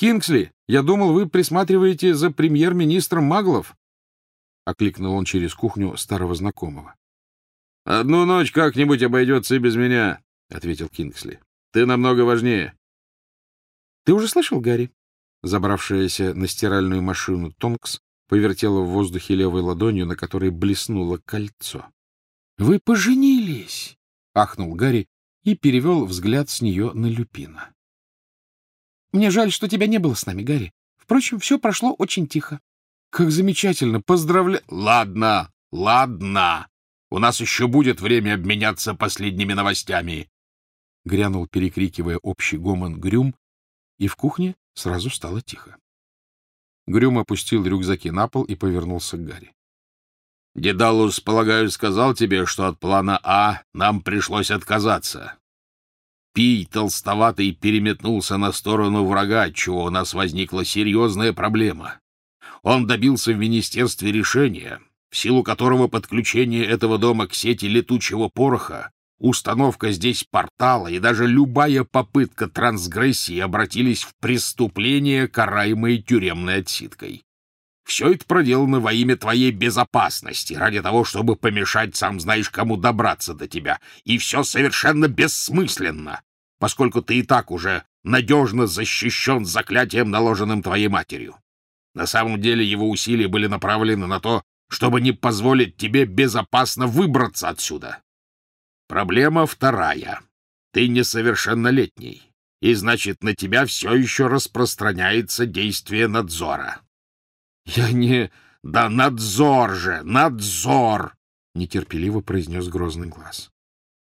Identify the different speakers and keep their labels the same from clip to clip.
Speaker 1: Кингсли, я думал, вы присматриваете за премьер-министром Маглов. Окликнул он через кухню старого знакомого. — Одну ночь как-нибудь обойдется и без меня, — ответил Кингсли. — Ты намного важнее. — Ты уже слышал, Гарри? Забравшаяся на стиральную машину Тонкс повертела в воздухе левой ладонью, на которой блеснуло кольцо. — Вы поженились! — ахнул Гарри и перевел взгляд с нее на Люпина. — Мне жаль, что тебя не было с нами, Гарри. Впрочем, все прошло очень тихо. — Как замечательно! Поздравляю!
Speaker 2: — Ладно, ладно! У нас еще будет время обменяться последними новостями!
Speaker 1: — грянул, перекрикивая общий гомон Грюм, и в кухне сразу стало тихо. Грюм опустил рюкзаки на пол и повернулся к Гарри.
Speaker 2: — Дедалус, полагаю, сказал тебе, что от плана А нам пришлось отказаться. Пий толстоватый переметнулся на сторону врага, отчего у нас возникла серьезная проблема. Он добился в министерстве решения, в силу которого подключение этого дома к сети летучего пороха, установка здесь портала и даже любая попытка трансгрессии обратились в преступление, караемое тюремной отсидкой. Все это проделано во имя твоей безопасности, ради того, чтобы помешать сам знаешь кому добраться до тебя. И все совершенно бессмысленно, поскольку ты и так уже надежно защищен заклятием, наложенным твоей матерью. На самом деле его усилия были направлены на то, чтобы не позволить тебе безопасно выбраться отсюда. Проблема вторая. Ты несовершеннолетний, и значит, на тебя все еще распространяется действие надзора.
Speaker 1: Я не...
Speaker 2: Да надзор же, надзор!
Speaker 1: Нетерпеливо произнес грозный глаз.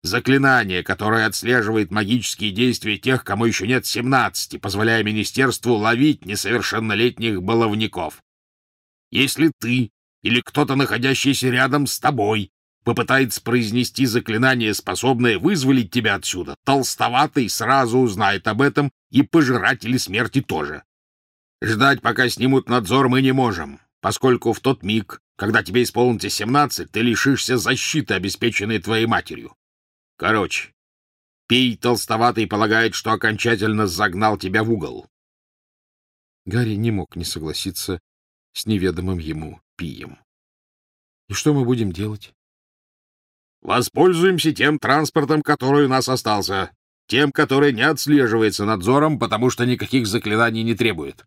Speaker 2: Заклинание, которое отслеживает магические действия тех, кому еще нет семнадцати, позволяя министерству ловить несовершеннолетних баловников. Если ты или кто-то, находящийся рядом с тобой, попытается произнести заклинание, способное вызволить тебя отсюда, толстоватый сразу узнает об этом, и пожиратели смерти тоже. Ждать, пока снимут надзор, мы не можем, поскольку в тот миг, когда тебе исполнится семнадцать, ты лишишься защиты, обеспеченной твоей матерью. Короче, Пий толстоватый полагает, что окончательно загнал тебя в угол.
Speaker 1: Гарри не мог не согласиться с неведомым ему Пием. — И что мы будем делать?
Speaker 2: — Воспользуемся тем транспортом, который у нас остался, тем, который не отслеживается надзором, потому что никаких заклинаний не требует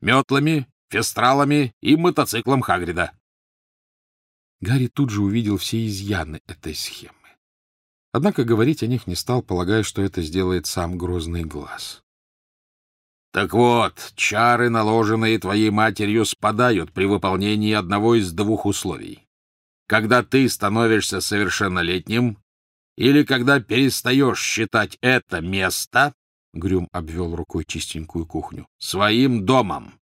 Speaker 2: метлами, фестралами и мотоциклом Хагрида.
Speaker 1: Гарри тут же увидел все изъяны этой схемы. Однако говорить о них не стал, полагая, что это сделает сам грозный глаз.
Speaker 2: — Так вот, чары, наложенные твоей матерью, спадают при выполнении одного из двух условий. Когда ты становишься совершеннолетним или когда перестаешь считать это место Грюм обвел рукой чистенькую кухню. — Своим домом.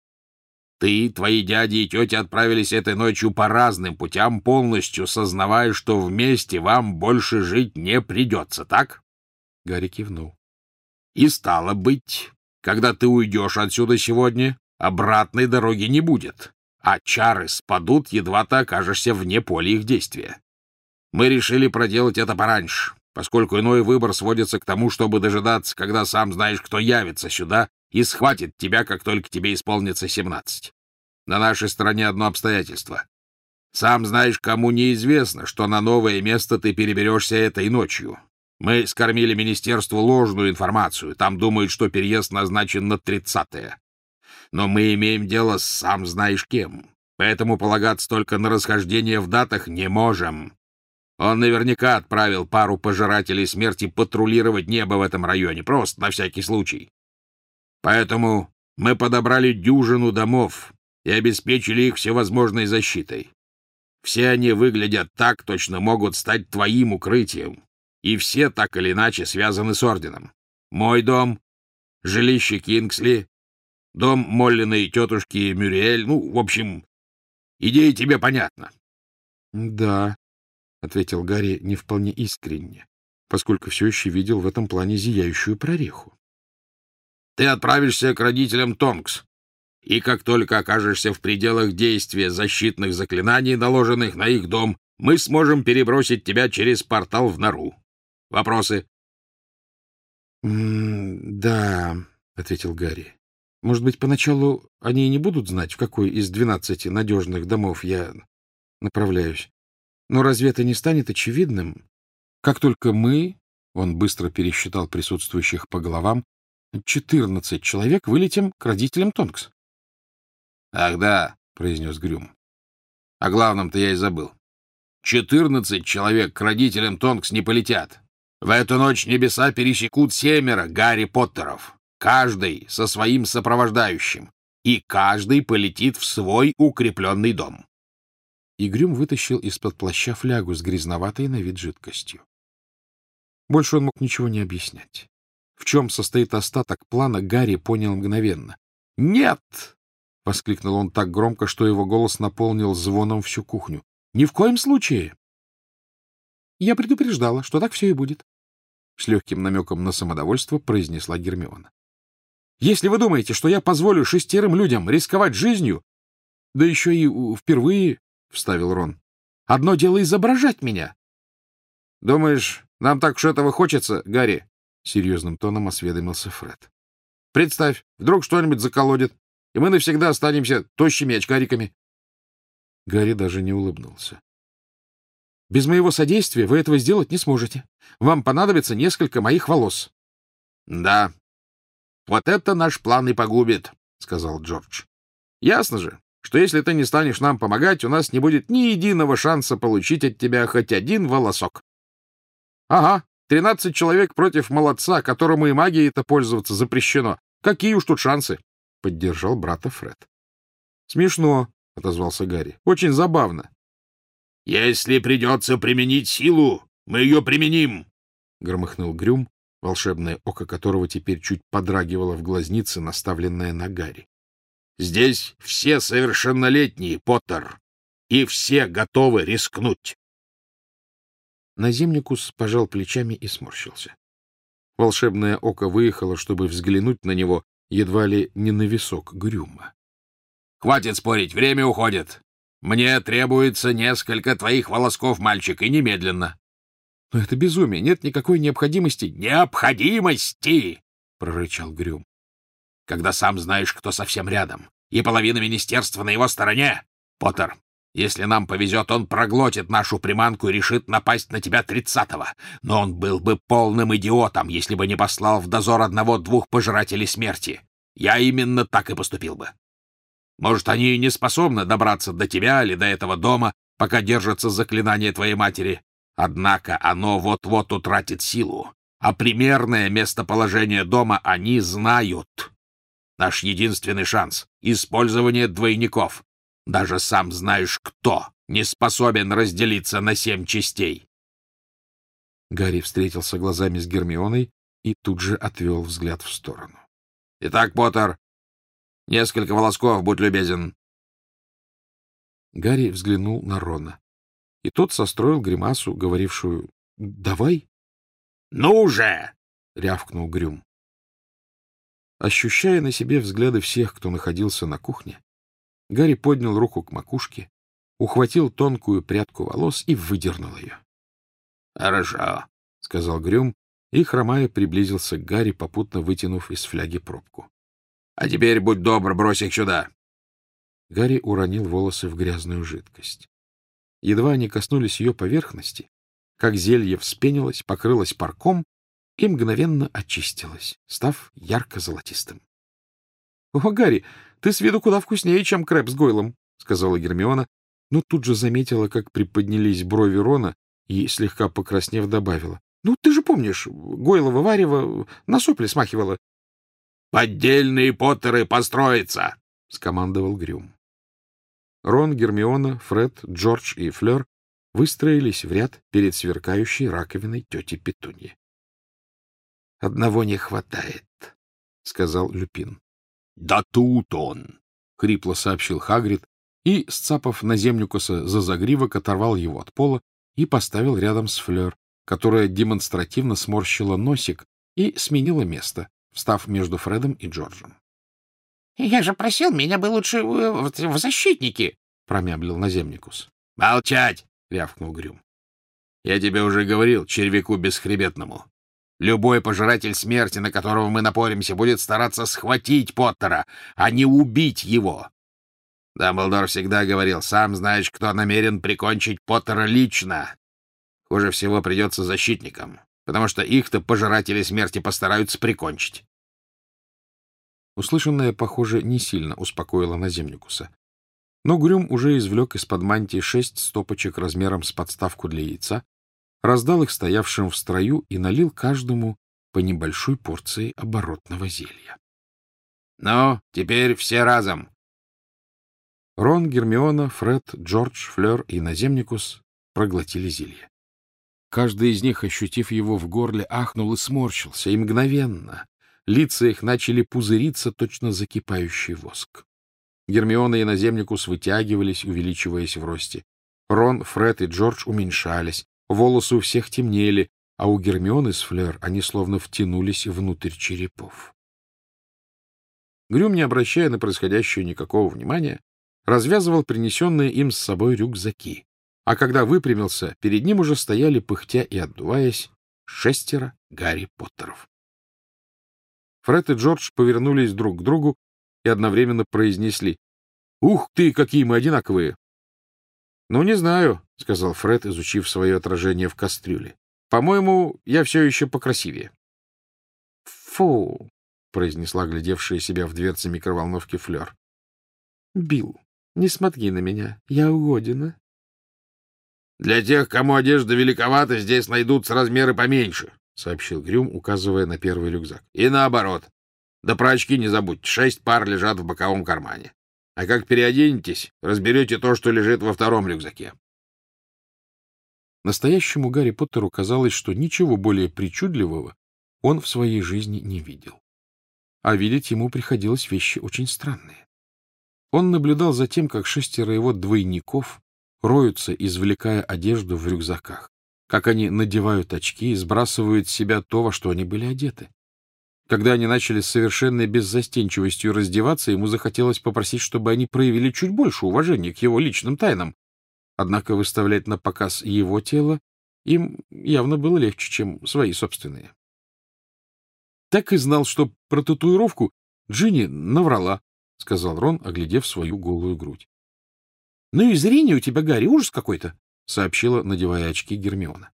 Speaker 2: Ты, твои дяди и тети отправились этой ночью по разным путям, полностью сознавая, что вместе вам больше жить не придется, так?
Speaker 1: Гарри кивнул.
Speaker 2: — И стало быть, когда ты уйдешь отсюда сегодня, обратной дороги не будет, а чары спадут, едва ты окажешься вне поля их действия. Мы решили проделать это пораньше, поскольку иной выбор сводится к тому, чтобы дожидаться, когда сам знаешь, кто явится сюда и схватит тебя, как только тебе исполнится семнадцать. На нашей стороне одно обстоятельство. Сам знаешь, кому неизвестно, что на новое место ты переберешься этой ночью. Мы скормили министерству ложную информацию. Там думают, что переезд назначен на тридцатое. Но мы имеем дело с сам знаешь кем. Поэтому полагаться только на расхождение в датах не можем. Он наверняка отправил пару пожирателей смерти патрулировать небо в этом районе, просто на всякий случай. Поэтому мы подобрали дюжину домов и обеспечили их всевозможной защитой. Все они выглядят так, точно могут стать твоим укрытием, и все так или иначе связаны с Орденом. Мой дом, жилище Кингсли, дом Моллиной тетушки Мюриэль, ну, в общем, идея тебе понятна.
Speaker 1: — Да, — ответил Гарри не вполне искренне, поскольку все еще видел в этом плане зияющую прореху.
Speaker 2: — Ты отправишься к родителям Тонкс, и как только окажешься в пределах действия защитных заклинаний, наложенных на их дом, мы сможем перебросить тебя через портал в нору. Вопросы?
Speaker 1: — Да, — ответил Гарри. Может быть, поначалу они и не будут знать, в какой из двенадцати надежных домов я направляюсь. Но разве это не станет очевидным? Как только мы, он быстро пересчитал присутствующих по головам, четырнадцать человек вылетим к родителям Тонкс.
Speaker 2: — Ах да, — произнес Грюм. — О главном-то я и забыл. Четырнадцать человек к родителям Тонкс не полетят. В эту ночь небеса пересекут семеро Гарри Поттеров, каждый со своим сопровождающим, и каждый полетит в свой укрепленный дом.
Speaker 1: И Грюм вытащил из-под плаща флягу с грязноватой на вид жидкостью. Больше он мог ничего не объяснять. В чем состоит остаток плана, Гарри понял мгновенно. «Нет!» — воскликнул он так громко, что его голос наполнил звоном всю кухню. «Ни в коем случае!» «Я предупреждала, что так все и будет», — с легким намеком на самодовольство произнесла Гермиона. «Если вы думаете, что я позволю шестерым людям рисковать жизнью, да еще и впервые, — вставил Рон, — одно дело изображать меня». «Думаешь, нам так уж этого хочется, Гарри?» — серьезным тоном осведомился Фред. — Представь, вдруг что-нибудь заколодит, и мы навсегда останемся тощими очкариками. Гарри даже не улыбнулся. — Без моего содействия вы этого сделать не сможете. Вам понадобится несколько моих волос. — Да, вот это наш план и погубит, — сказал Джордж. — Ясно же, что если ты не станешь нам помогать, у нас не будет ни единого шанса получить от тебя хоть один волосок. — Ага, тринадцать человек против молодца, которому и магией-то пользоваться запрещено. Какие уж тут шансы? — поддержал брата Фред. — Смешно, — отозвался Гарри. — Очень забавно.
Speaker 2: — Если придется применить силу, мы ее применим, —
Speaker 1: громыхнул Грюм, волшебное око которого теперь чуть подрагивало в глазнице, наставленное на Гарри.
Speaker 2: — Здесь все совершеннолетние, Поттер, и все готовы рискнуть.
Speaker 1: Наземникус пожал плечами и сморщился. Волшебное око выехало, чтобы взглянуть на него едва ли не на висок Грюма.
Speaker 2: — Хватит спорить, время уходит. Мне требуется несколько твоих волосков, мальчик, и немедленно.
Speaker 1: — Но это безумие, нет никакой необходимости.
Speaker 2: — Необходимости! — прорычал Грюм. — Когда сам знаешь, кто совсем рядом, и половина министерства на его стороне. Поттер, если нам повезет, он проглотит нашу приманку и решит напасть на тебя тридцатого. Но он был бы полным идиотом, если бы не послал в дозор одного-двух пожирателей смерти. Я именно так и поступил бы. Может, они и не способны добраться до тебя или до этого дома, пока держатся заклинания твоей матери. Однако оно вот-вот утратит силу, а примерное местоположение дома они знают. Наш единственный шанс — использование двойников. Даже сам знаешь кто не способен разделиться на семь частей.
Speaker 1: Гарри встретился глазами с Гермионой и тут же отвел взгляд в сторону.
Speaker 2: — Итак, Поттер, несколько волосков, будь любезен.
Speaker 1: Гарри взглянул на Рона, и тот состроил гримасу, говорившую «давай».
Speaker 2: — Ну же!
Speaker 1: — рявкнул Грюм. Ощущая на себе взгляды всех, кто находился на кухне, Гарри поднял руку к макушке, ухватил тонкую прядку волос и выдернул ее.
Speaker 2: — Хорошо, —
Speaker 1: сказал Грюм, и, хромая, приблизился к Гарри, попутно вытянув из фляги пробку.
Speaker 2: — А теперь, будь добр, брось их сюда.
Speaker 1: Гарри уронил волосы в грязную жидкость. Едва они коснулись ее поверхности, как зелье вспенилось, покрылось парком и мгновенно очистилось, став ярко-золотистым. — О, Гарри, ты с виду куда вкуснее, чем крэп с Гойлом, — сказала Гермиона, но тут же заметила, как приподнялись брови Рона и, слегка покраснев, добавила. — Ну, ты же помнишь, Гойлова варево на сопли смахивала.
Speaker 2: — Поддельные Поттеры построятся! — скомандовал Грюм.
Speaker 1: Рон, Гермиона, Фред, Джордж и Флёр выстроились в ряд перед сверкающей раковиной тети Петуньи. — Одного не хватает, — сказал Люпин.
Speaker 2: Да тут он!
Speaker 1: — хрипло сообщил Хагрид и, сцапав наземникуса за загривок, оторвал его от пола и поставил рядом с Флёр, которая демонстративно сморщила носик и сменила место, встав между Фредом и Джорджем.
Speaker 3: — Я же просил, меня бы лучше в, в защитники, — промямлил наземникус.
Speaker 2: — Молчать! — рявкнул Грюм. — Я тебе уже говорил, червяку бесхребетному. Любой пожиратель смерти, на которого мы напоримся, будет стараться схватить Поттера, а не убить его. Дамблдор всегда говорил, сам знаешь, кто намерен прикончить Поттера лично. Хуже всего придется защитникам, потому что их-то пожиратели смерти постараются прикончить.
Speaker 1: Услышанное, похоже, не сильно успокоило наземникуса. Но Грюм уже извлек из-под мантии шесть стопочек размером с подставку для яйца, раздал их стоявшим в строю и налил каждому по небольшой порции оборотного зелья.
Speaker 2: — Ну, теперь все разом.
Speaker 1: Рон, Гермиона, Фред, Джордж, Флёр и Наземникус проглотили зелье. Каждый из них, ощутив его в горле, ахнул и сморщился, и мгновенно лица их начали пузыриться, точно закипающий воск. Гермиона и Наземникус вытягивались, увеличиваясь в росте. Рон, Фред и Джордж уменьшались, волосы у всех темнели, а у Гермионы с Флер они словно втянулись внутрь черепов. Грюм, не обращая на происходящее никакого внимания, развязывал принесенные им с собой рюкзаки, а когда выпрямился, перед ним уже стояли, пыхтя и отдуваясь, шестеро Гарри Поттеров. Фред и Джордж повернулись друг к другу и одновременно произнесли «Ух ты, какие мы одинаковые!» «Ну, не знаю», — сказал Фред, изучив свое отражение в кастрюле. «По-моему, я все еще покрасивее». «Фу!» — произнесла глядевшая себя в дверце микроволновки Флёр. «Билл, не смотри на меня, я угодина».
Speaker 2: «Для тех, кому одежда великовата, здесь найдутся размеры поменьше», — сообщил Грюм, указывая на первый рюкзак. — И наоборот. Да про очки не забудьте, шесть пар лежат в боковом кармане. А как переоденетесь, разберете то, что лежит во втором рюкзаке.
Speaker 1: Настоящему Гарри Поттеру казалось, что ничего более причудливого он в своей жизни не видел. А видеть ему приходилось вещи очень странные. Он наблюдал за тем, как шестеро его двойников роются, извлекая одежду в рюкзаках как они надевают очки и сбрасывают с себя то, во что они были одеты. Когда они начали с совершенной беззастенчивостью раздеваться, ему захотелось попросить, чтобы они проявили чуть больше уважения к его личным тайнам. Однако выставлять на показ его тело им явно было легче, чем свои собственные. Так и знал, что про татуировку Джинни наврала, — сказал Рон, оглядев свою голую грудь. — Ну и зрение у тебя, Гарри, ужас какой-то, — сообщила, надевая очки Гермиона.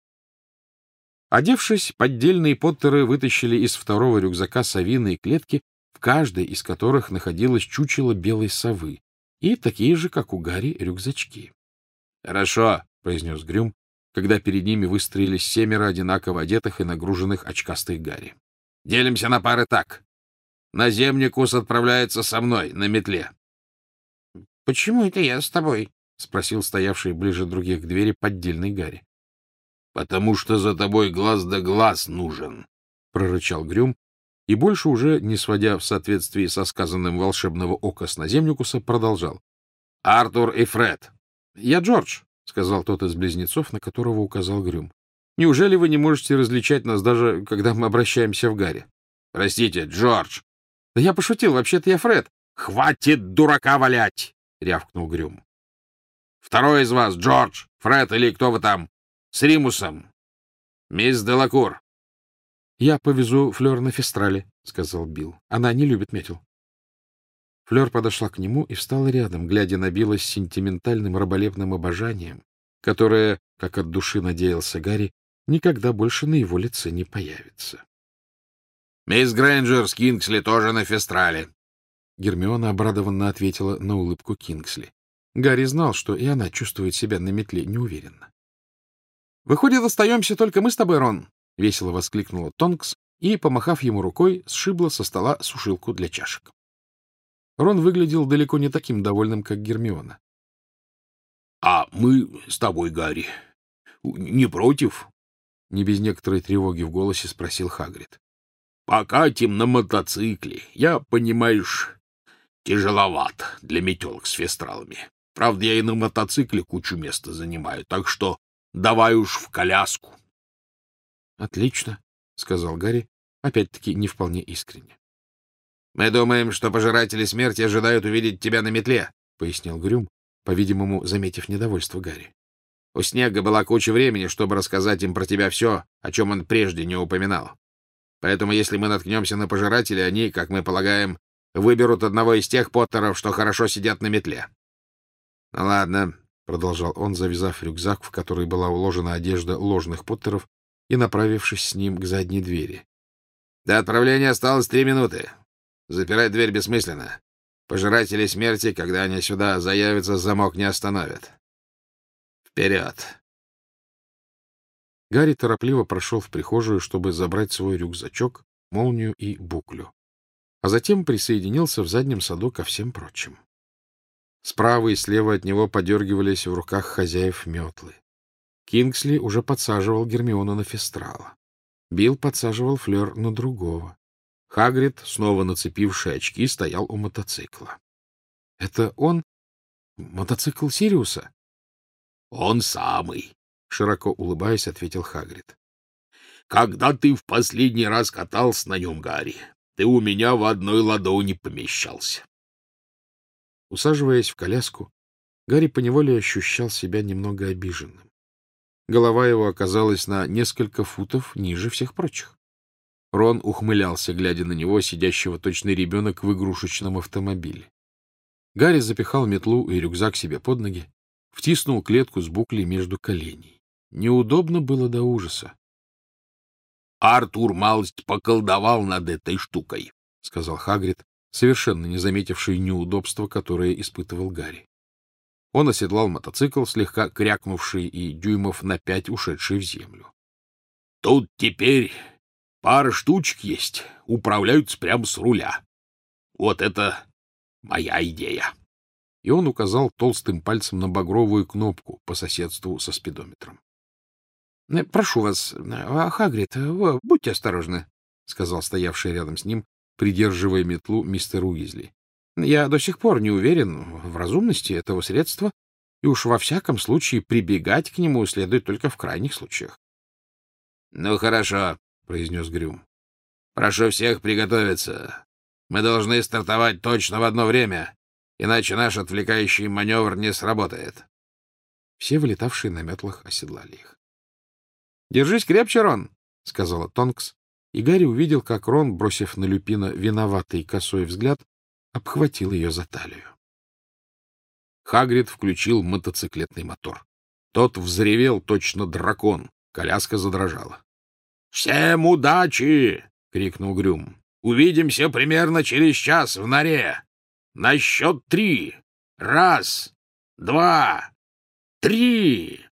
Speaker 1: Одевшись, поддельные Поттеры вытащили из второго рюкзака совиные клетки, в каждой из которых находилось чучело белой совы, и такие же, как у Гарри, рюкзачки. — Хорошо, — произнес Грюм, когда перед ними выстроились семеро одинаково одетых и нагруженных очкастых Гарри. — Делимся на пары так. Наземникус отправляется со мной на метле.
Speaker 3: — Почему это я с тобой?
Speaker 1: — спросил стоявший ближе других к двери поддельный Гарри.
Speaker 2: — Потому что за тобой глаз да глаз нужен, —
Speaker 1: прорычал Грюм, и больше уже, не сводя в соответствии со сказанным волшебного ока с наземникуса, продолжал. — Артур и Фред. — Я Джордж, — сказал тот из близнецов, на которого указал Грюм. — Неужели вы не можете различать нас даже, когда мы обращаемся в Гарри?
Speaker 2: — Простите, Джордж.
Speaker 1: — Да я пошутил, вообще-то я Фред.
Speaker 2: — Хватит дурака валять! — рявкнул Грюм. Второй из вас, Джордж, Фред или кто вы там, с Римусом. Мисс Делакур.
Speaker 1: — Я повезу Флёр на Фестрале, — сказал Билл. — Она не любит метел. Флёр подошла к нему и встала рядом, глядя на Билла с сентиментальным раболепным обожанием, которое, как от души надеялся Гарри, никогда больше на его лице не появится.
Speaker 2: — Мисс Грэнджер с Кингсли тоже на Фестрале.
Speaker 1: Гермиона обрадованно ответила на улыбку Кингсли. Гарри знал, что и она чувствует себя на метле неуверенно. — Выходит, остаемся только мы с тобой, Рон! — весело воскликнула Тонкс и, помахав ему рукой, сшибла со стола сушилку для чашек. Рон выглядел далеко не таким довольным, как Гермиона.
Speaker 2: — А мы с тобой, Гарри, не против?
Speaker 1: — не без некоторой тревоги в голосе спросил Хагрид.
Speaker 2: — Покатим на мотоцикле. Я, понимаешь, тяжеловат для метелок с фестралами. Правда, я и на мотоцикле кучу места занимаю, так что давай уж в коляску.
Speaker 1: — Отлично, — сказал Гарри, опять-таки не вполне искренне.
Speaker 2: — Мы думаем, что пожиратели смерти ожидают увидеть тебя на метле, —
Speaker 1: пояснил Грюм, по-видимому, заметив недовольство Гарри.
Speaker 2: — У Снега была куча времени, чтобы рассказать им про тебя все, о чем он прежде не упоминал. Поэтому, если мы наткнемся на пожирателей, они, как мы полагаем, выберут одного из тех поттеров, что хорошо сидят на метле. — Ну ладно, — продолжал он, завязав рюкзак, в который была уложена одежда ложных поттеров, и направившись с ним к задней двери. — До отправления осталось три минуты. Запирать дверь бессмысленно. Пожиратели смерти, когда они сюда заявятся, замок не остановят. Вперед!
Speaker 1: Гарри торопливо прошел в прихожую, чтобы забрать свой рюкзачок, молнию и буклю, а затем присоединился в заднем саду ко всем прочим. Справа и слева от него подергивались в руках хозяев метлы. Кингсли уже подсаживал Гермиону на фестрала. Билл подсаживал Флёр на другого. Хагрид, снова нацепивший очки, стоял у мотоцикла. — Это он? Мотоцикл Сириуса?
Speaker 2: — Он самый, — широко улыбаясь, ответил Хагрид. — Когда ты в последний раз катался на нем, Гарри, ты у меня в одной ладони помещался.
Speaker 1: Усаживаясь в коляску, Гарри поневоле ощущал себя немного обиженным. Голова его оказалась на несколько футов ниже всех прочих. Рон ухмылялся, глядя на него, сидящего точно ребенок в игрушечном автомобиле. Гарри запихал метлу и рюкзак себе под ноги, втиснул клетку с буклей между коленей. Неудобно было до ужаса.
Speaker 2: — Артур малость поколдовал над этой штукой, — сказал Хагрид, совершенно не заметивший неудобства, которое испытывал Гарри. Он оседлал мотоцикл, слегка крякнувший и дюймов на пять ушедший в землю. — Тут теперь Пара штучек есть, управляются прямо с руля. Вот это моя идея.
Speaker 1: И он указал толстым пальцем на багровую кнопку по соседству со спидометром.
Speaker 3: «Э, — Прошу вас, э, Хагрид, будьте осторожны, — сказал стоявший рядом с ним, придерживая метлу мистер Уизли. — Я до сих пор не уверен в разумности этого средства, и уж во всяком случае прибегать к нему следует только в крайних случаях.
Speaker 2: — Ну, хорошо, — произнес Грюм. — Прошу всех приготовиться. Мы должны стартовать точно в одно время, иначе наш отвлекающий маневр не сработает.
Speaker 1: Все вылетавшие на метлах оседлали их.
Speaker 3: — Держись крепче, Рон, —
Speaker 1: сказала Тонкс, и Гарри увидел, как Рон, бросив на Люпина виноватый косой взгляд, обхватил ее за талию. Хагрид включил мотоциклетный мотор. Тот взревел точно дракон, коляска задрожала.
Speaker 2: «Всем удачи!» — крикнул Грюм. «Увидимся примерно через час в норе. На счет три. Раз, два, три!»